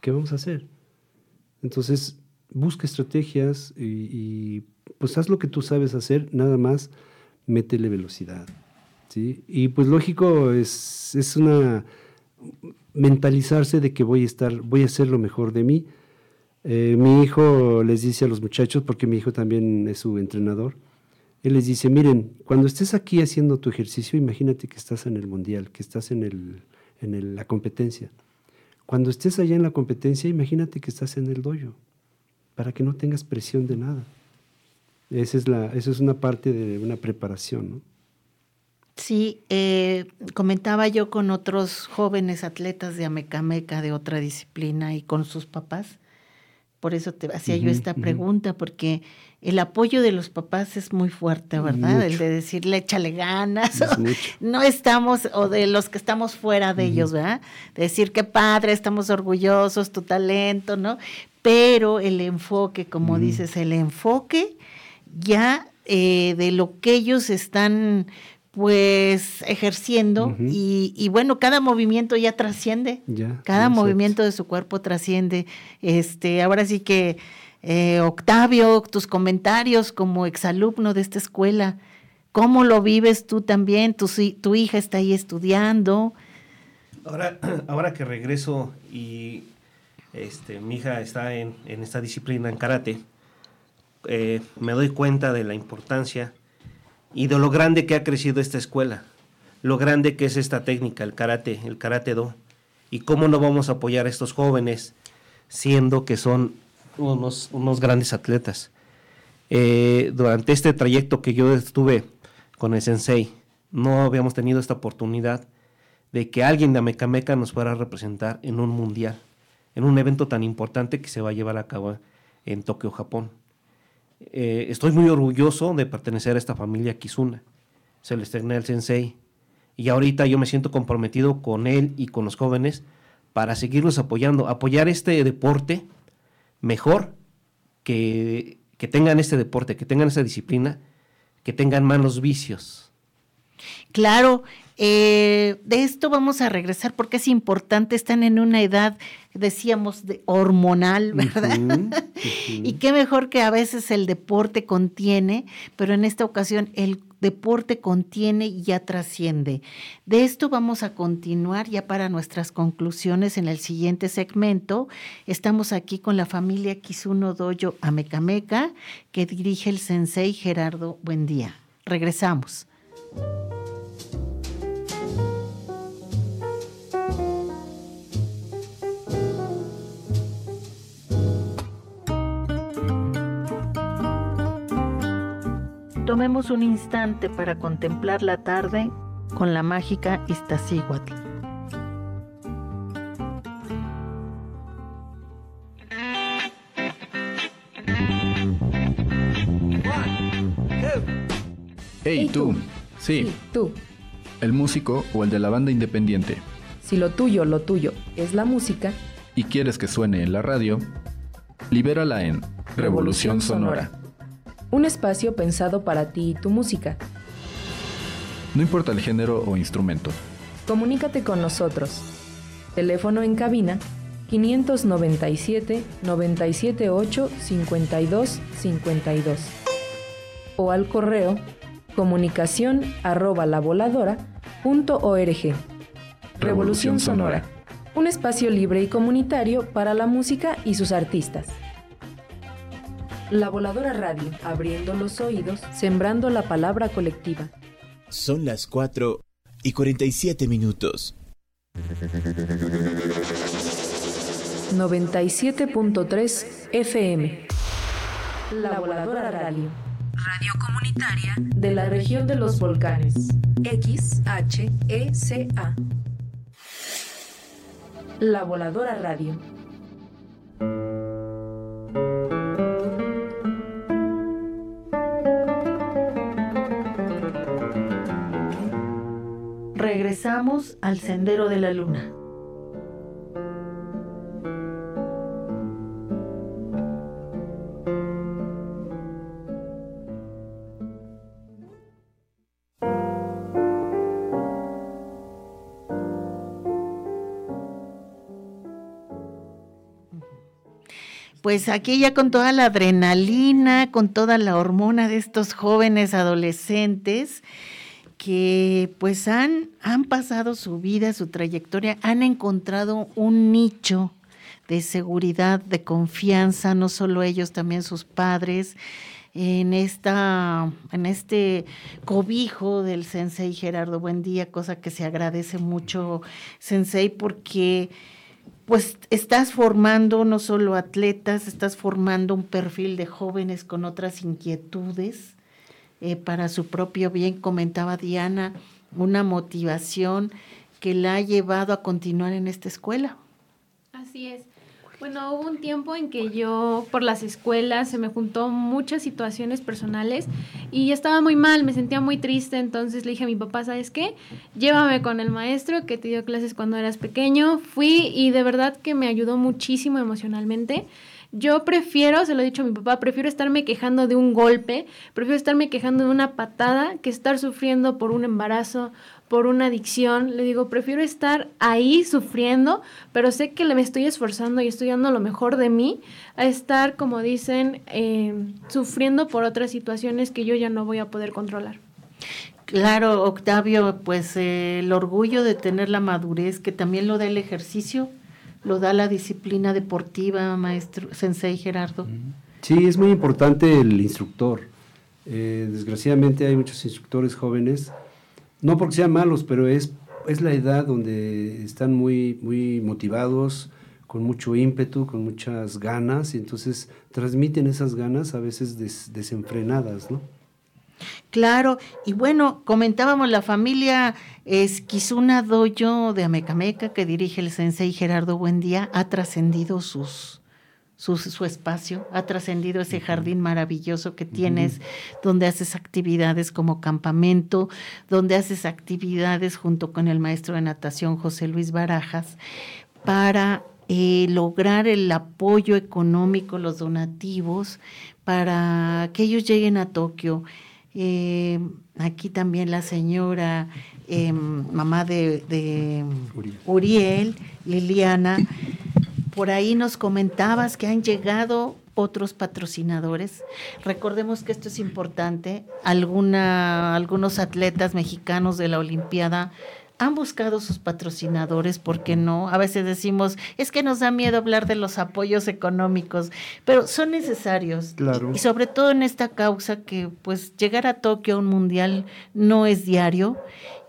¿qué vamos a hacer? Entonces, busca estrategias y pues haz lo que tú sabes hacer, nada más métele velocidad. ¿sí? Y pues lógico, es, es una mentalizarse de que voy a estar, voy a hacer lo mejor de mí. Eh, mi hijo les dice a los muchachos, porque mi hijo también es su entrenador, él les dice, miren, cuando estés aquí haciendo tu ejercicio, imagínate que estás en el mundial, que estás en, el, en la competencia. Cuando estés allá en la competencia, imagínate que estás en el dojo, para que no tengas presión de nada. Esa es, la, es una parte de una preparación, ¿no? Sí, eh, comentaba yo con otros jóvenes atletas de Amecameca de otra disciplina y con sus papás. Por eso te hacía yo esta pregunta, porque el apoyo de los papás es muy fuerte, ¿verdad? El de decirle échale ganas, no estamos, o de los que estamos fuera de ellos, ¿verdad? De decir qué padre, estamos orgullosos, tu talento, ¿no? Pero el enfoque, como dices, el enfoque ya eh, de lo que ellos están pues ejerciendo y, bueno, cada movimiento ya trasciende, cada movimiento de su cuerpo trasciende. Este, ahora sí que eh, Octavio, tus comentarios como exalumno de esta escuela, ¿cómo lo vives tú también? Tu, tu hija está ahí estudiando. Ahora, ahora que regreso y este, mi hija está en, en esta disciplina en karate, eh, me doy cuenta de la importancia y de lo grande que ha crecido esta escuela, lo grande que es esta técnica, el karate, el karate do, y cómo no vamos a apoyar a estos jóvenes siendo que son unos, unos grandes atletas. Eh, durante este trayecto que yo estuve con el sensei, no habíamos tenido esta oportunidad de que alguien de Amecameca nos fuera a representar en un mundial, en un evento tan importante que se va a llevar a cabo en Tokio, Japón. Eh, estoy muy orgulloso de pertenecer a esta familia Kizuna. Se les el sensei. Y ahorita yo me siento comprometido con él y con los jóvenes para seguirlos apoyando, apoyar este deporte mejor, que, que tengan este deporte, que tengan esta disciplina, que tengan malos vicios. Claro, eh, de esto vamos a regresar porque es importante, están en una edad, decíamos, de hormonal, ¿verdad? y qué mejor que a veces el deporte contiene, pero en esta ocasión el deporte contiene y ya trasciende. De esto vamos a continuar ya para nuestras conclusiones en el siguiente segmento. Estamos aquí con la familia Kisuno Doyo Amecameca, que dirige el sensei Gerardo Buendía. Regresamos. Tomemos un instante para contemplar la tarde con la mágica Iztaccíhuatl. Hey, tú. Sí. Tú. El músico o el de la banda independiente. Si lo tuyo, lo tuyo es la música, Y quieres que suene en la radio, libérala en Revolución Sonora. Un espacio pensado para ti y tu música. No importa el género o instrumento. Comunícate con nosotros. Teléfono en cabina 597 978 52 52 o al correo comunicación arroba la voladora punto org. Revolución Sonora, un espacio libre y comunitario para la música y sus artistas. La Voladora Radio, abriendo los oídos, sembrando la palabra colectiva. Son las 4 y 47 minutos. 97.3 FM. La Voladora Radio. Radio comunitaria de la región de los volcanes. XHECA. La Voladora Radio. Regresamos al sendero de la luna. Pues aquí ya con toda la adrenalina, con toda la hormona de estos jóvenes adolescentes que pues han, han pasado su vida, su trayectoria, han encontrado un nicho de seguridad, de confianza, no solo ellos, también sus padres, en esta, en este cobijo del Sensei Gerardo Buendía, cosa que se agradece mucho, Sensei, porque pues estás formando no solo atletas, estás formando un perfil de jóvenes con otras inquietudes eh, para su propio bien, comentaba Diana, una motivación que la ha llevado a continuar en esta escuela. Así es. Bueno, hubo un tiempo en que yo por las escuelas se me juntó muchas situaciones personales y estaba muy mal, me sentía muy triste, entonces le dije a mi papá, ¿sabes qué? Llévame con el maestro que te dio clases cuando eras pequeño. Fui y de verdad que me ayudó muchísimo emocionalmente. Yo prefiero, se lo he dicho a mi papá, prefiero estarme quejando de un golpe, prefiero estarme quejando de una patada que estar sufriendo por un embarazo, por una adicción. Le digo, prefiero estar ahí sufriendo, pero sé que me estoy esforzando y estoy dando lo mejor de mí, a estar, como dicen, eh, sufriendo por otras situaciones que yo ya no voy a poder controlar. Claro, Octavio, pues eh, el orgullo de tener la madurez que también lo da el ejercicio, lo da la disciplina deportiva, maestro Sensei Gerardo. Sí, es muy importante el instructor. Eh, desgraciadamente hay muchos instructores jóvenes, no porque sean malos, pero es, es la edad donde están muy, muy motivados, con mucho ímpetu, con muchas ganas, y entonces transmiten esas ganas a veces des- desenfrenadas, ¿no? Claro, y bueno, comentábamos la familia Esquizuna Doyo de Amecameca, que dirige el sensei Gerardo Buendía, ha trascendido sus, su espacio, ha trascendido ese jardín maravilloso que tienes, donde haces actividades como campamento, donde haces actividades junto con el maestro de natación José Luis Barajas, para eh, lograr el apoyo económico, los donativos, para que ellos lleguen a Tokio. Eh, aquí también la señora, eh, mamá de, de Uriel, Liliana, por ahí nos comentabas que han llegado otros patrocinadores. Recordemos que esto es importante. Alguna, algunos atletas mexicanos de la Olimpiada han buscado sus patrocinadores, ¿por qué no? A veces decimos, es que nos da miedo hablar de los apoyos económicos, pero son necesarios. Claro. Y, y sobre todo en esta causa que pues llegar a Tokio a un mundial no es diario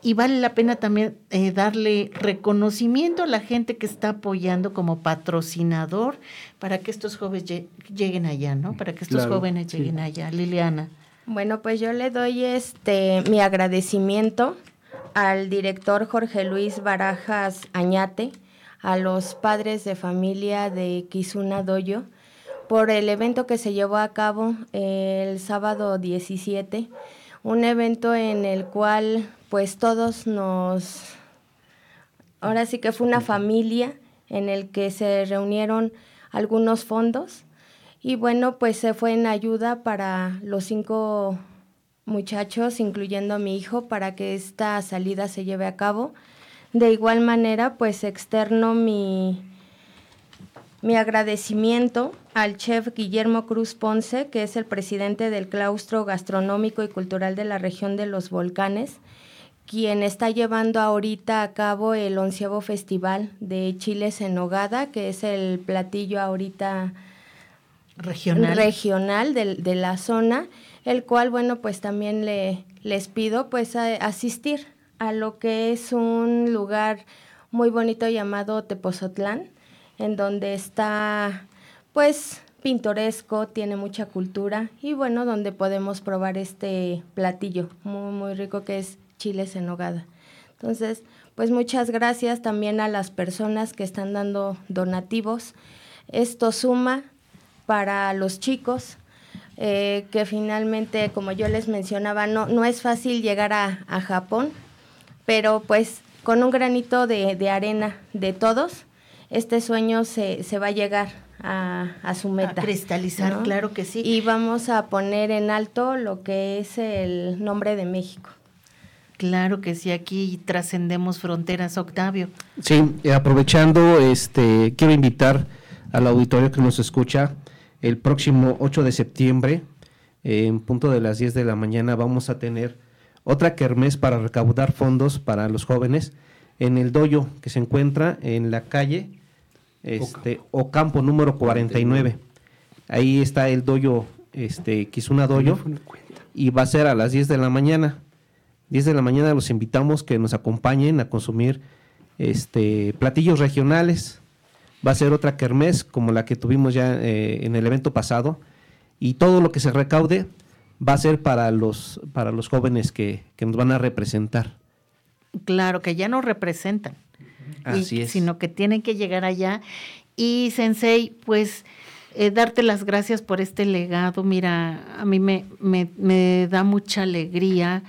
y vale la pena también eh, darle reconocimiento a la gente que está apoyando como patrocinador para que estos jóvenes lle- lleguen allá, ¿no? Para que estos Claro, jóvenes sí. lleguen allá. Liliana. Bueno, pues yo le doy este mi agradecimiento al director Jorge Luis Barajas Añate, a los padres de familia de Kizuna Doyo, por el evento que se llevó a cabo el sábado 17, un evento en el cual pues todos nos, ahora sí que fue una familia en el que se reunieron algunos fondos y bueno, pues se fue en ayuda para los cinco muchachos, incluyendo a mi hijo, para que esta salida se lleve a cabo. De igual manera, pues externo mi, mi agradecimiento al chef Guillermo Cruz Ponce, que es el presidente del claustro gastronómico y cultural de la región de los volcanes, quien está llevando ahorita a cabo el onceavo festival de chiles en nogada, que es el platillo ahorita regional, regional de, de la zona, el cual, bueno, pues también le, les pido pues asistir a lo que es un lugar muy bonito llamado Tepozotlán, en donde está pues pintoresco, tiene mucha cultura y bueno, donde podemos probar este platillo muy, muy rico que es chiles en nogada. Entonces, pues muchas gracias también a las personas que están dando donativos. Esto suma para los chicos, eh, que finalmente, como yo les mencionaba, no, no es fácil llegar a, a Japón, pero pues con un granito de, de, arena de todos, este sueño se, se va a llegar a, a su meta. A cristalizar, ¿no? claro que sí. Y vamos a poner en alto lo que es el nombre de México. Claro que sí, aquí trascendemos fronteras, Octavio. Sí, aprovechando, este, quiero invitar al auditorio que nos escucha el próximo 8 de septiembre, eh, en punto de las 10 de la mañana, vamos a tener otra kermés para recaudar fondos para los jóvenes en el doyo que se encuentra en la calle este, Ocampo número 49. Ahí está el doyo, este, Kizuna Doyo, y va a ser a las 10 de la mañana. 10 de la mañana los invitamos que nos acompañen a consumir este, platillos regionales. Va a ser otra kermés como la que tuvimos ya eh, en el evento pasado. Y todo lo que se recaude va a ser para los, para los jóvenes que, que nos van a representar. Claro, que ya nos representan. Así y, es. Sino que tienen que llegar allá. Y Sensei, pues eh, darte las gracias por este legado. Mira, a mí me, me, me da mucha alegría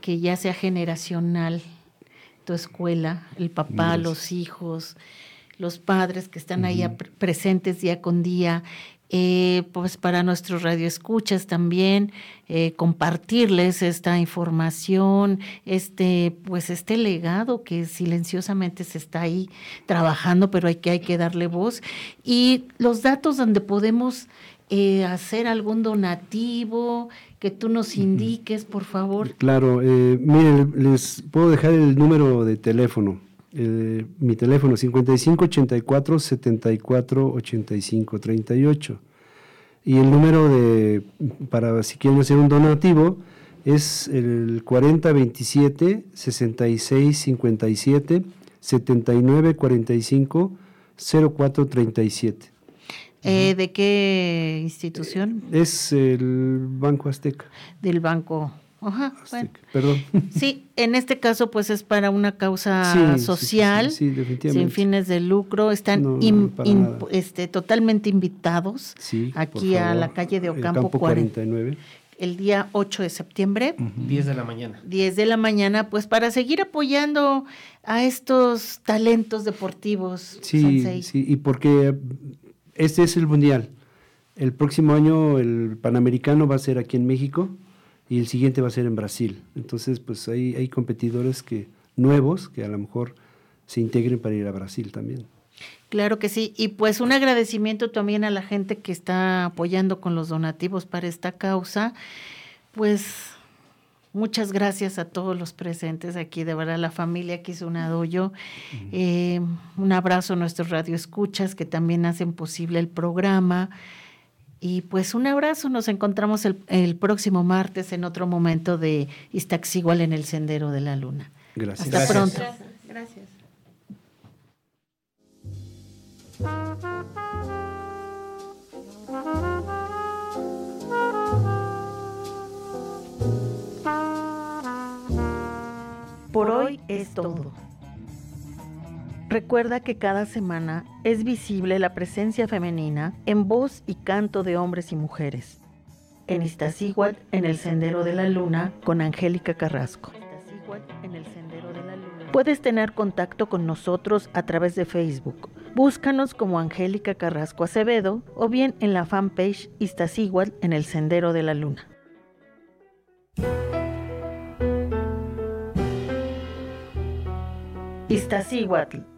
que ya sea generacional tu escuela, el papá, los hijos, los padres que están ahí pre- presentes día con día. Eh, pues para nuestros radioescuchas también eh, compartirles esta información, este pues este legado que silenciosamente se está ahí trabajando, pero hay que hay que darle voz y los datos donde podemos eh, hacer algún donativo que tú nos indiques, por favor. Claro, eh, miren, les puedo dejar el número de teléfono. Eh, mi teléfono 55 84 74 85 38. Y el número de, para si quieren hacer un donativo, es el 40 27 66 57 79 45 04 37. Eh, ¿De qué institución? Es el Banco Azteca. Del Banco. Ajá, bueno. Perdón. Sí, en este caso pues es para una causa Sí, sí, sí, social, sí, sí, definitivamente. sin fines de lucro, están No, no, este, totalmente invitados aquí a la calle de El Ocampo Campo 40, 49. el día 8 de septiembre, 10 de la mañana. 10 de la mañana, pues para seguir apoyando a estos talentos deportivos. Sí, Sensei. sí, y porque este es el mundial. El próximo año el Panamericano va a ser aquí en México y el siguiente va a ser en Brasil. Entonces, pues hay, hay competidores que nuevos que a lo mejor se integren para ir a Brasil también. Claro que sí, y pues un agradecimiento también a la gente que está apoyando con los donativos para esta causa. Pues muchas gracias a todos los presentes aquí, de verdad la familia que hizo un adollo. Eh, un abrazo a nuestros radioescuchas que también hacen posible el programa. Y pues un abrazo, nos encontramos el, el próximo martes en otro momento de Iztaccíhuatl en el Sendero de la Luna. Gracias. Hasta Gracias. pronto. Gracias. Por hoy es todo. Recuerda que cada semana es visible la presencia femenina en voz y canto de hombres y mujeres. en Iztaccíhuatl, en el Sendero de la Luna, con Angélica Carrasco. Puedes tener contacto con nosotros a través de Facebook. Búscanos como Angélica Carrasco Acevedo o bien en la fanpage Iztaccíhuatl en el Sendero de la Luna. Iztaccíhuatl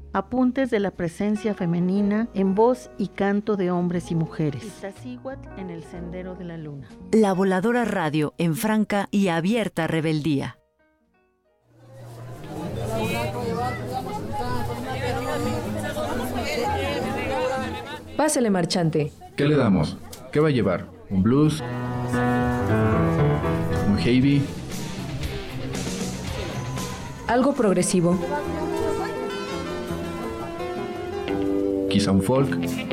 Apuntes de la presencia femenina en voz y canto de hombres y mujeres. En el Sendero de la Luna. La Voladora Radio en franca y abierta rebeldía. Pásele marchante. ¿Qué le damos? ¿Qué va a llevar? ¿Un blues? ¿Un heavy? Algo progresivo. ¿Quizá un folk?